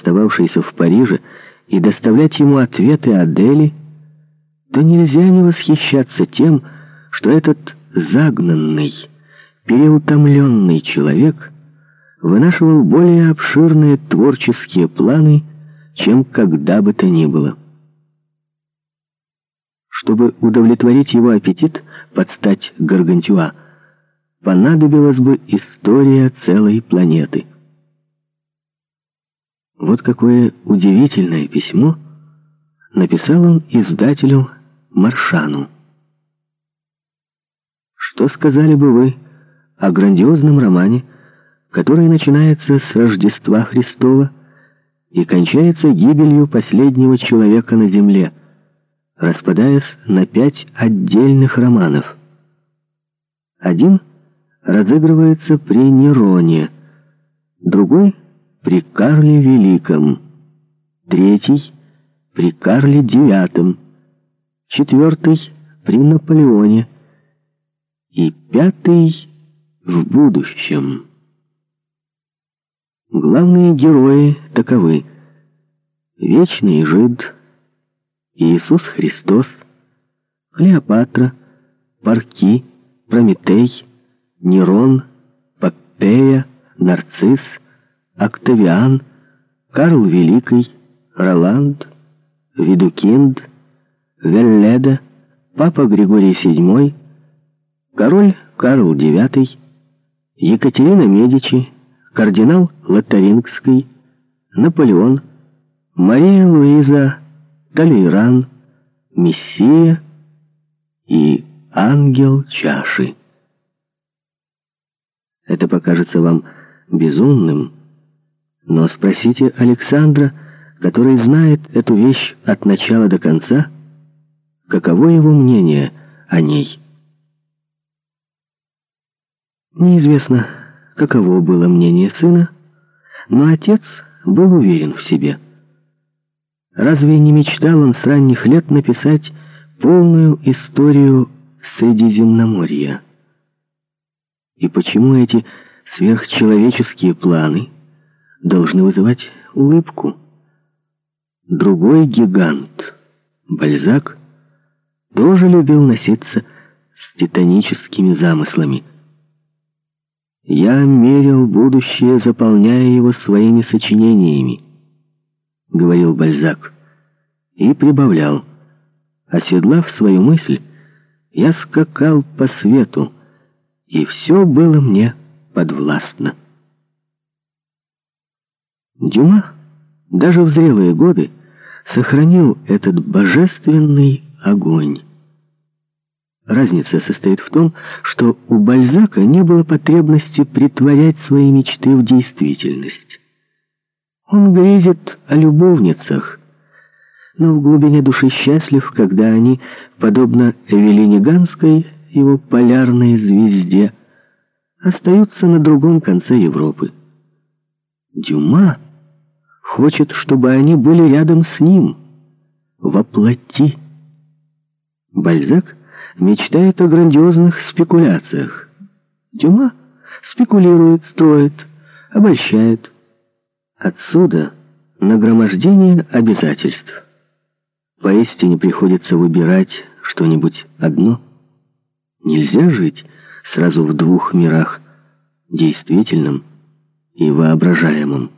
остававшейся в Париже, и доставлять ему ответы о Дели, то нельзя не восхищаться тем, что этот загнанный, переутомленный человек вынашивал более обширные творческие планы, чем когда бы то ни было. Чтобы удовлетворить его аппетит под стать Гаргантюа, понадобилась бы история целой планеты. Вот какое удивительное письмо написал он издателю Маршану. Что сказали бы вы о грандиозном романе, который начинается с Рождества Христова и кончается гибелью последнего человека на земле, распадаясь на пять отдельных романов? Один разыгрывается при Нероне, другой — при Карле Великом, третий — при Карле Девятом, четвертый — при Наполеоне и пятый — в будущем. Главные герои таковы — Вечный Жид, Иисус Христос, Клеопатра, Парки, Прометей, Нерон, Попея, Нарцисс, Октавиан, Карл Великий, Роланд, Видукинд, Велледа, Папа Григорий VII, король Карл IX, Екатерина Медичи, кардинал Лотарингский, Наполеон, Мария Луиза, Талейран, Мессия и ангел чаши. Это покажется вам безумным, но спросите Александра, который знает эту вещь от начала до конца, каково его мнение о ней. Неизвестно, каково было мнение сына, но отец был уверен в себе. Разве не мечтал он с ранних лет написать полную историю Средиземноморья? И почему эти сверхчеловеческие планы должны вызывать улыбку. Другой гигант, Бальзак, тоже любил носиться с титаническими замыслами. «Я мерил будущее, заполняя его своими сочинениями», — говорил Бальзак, и прибавлял. Оседлав свою мысль, я скакал по свету, и все было мне подвластно. Дюма даже в зрелые годы сохранил этот божественный огонь. Разница состоит в том, что у Бальзака не было потребности притворять свои мечты в действительность. Он грезит о любовницах, но в глубине души счастлив, когда они, подобно Эвелине Ганской, его полярной звезде, остаются на другом конце Европы. Дюма хочет, чтобы они были рядом с ним, воплоти. Бальзак мечтает о грандиозных спекуляциях. Дюма спекулирует, строит, обольщает. Отсюда нагромождение обязательств. Поистине приходится выбирать что-нибудь одно. Нельзя жить сразу в двух мирах, действительном и воображаемом.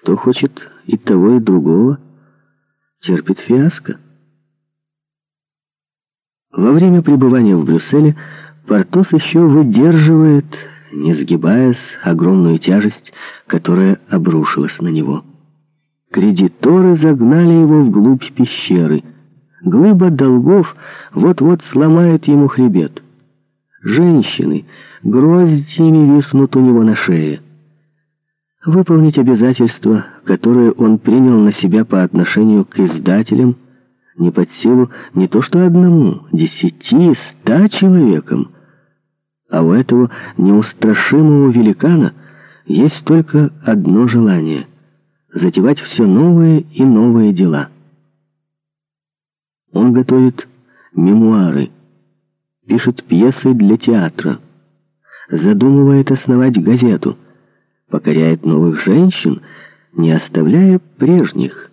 Кто хочет и того, и другого, терпит фиаско. Во время пребывания в Брюсселе Портос еще выдерживает, не сгибаясь, огромную тяжесть, которая обрушилась на него. Кредиторы загнали его вглубь пещеры. Глыба долгов вот-вот сломает ему хребет. Женщины гроздьями виснут у него на шее выполнить обязательства, которые он принял на себя по отношению к издателям, не под силу не то что одному, десяти, ста человекам. А у этого неустрашимого великана есть только одно желание — затевать все новые и новые дела. Он готовит мемуары, пишет пьесы для театра, задумывает основать газету — покоряет новых женщин, не оставляя прежних,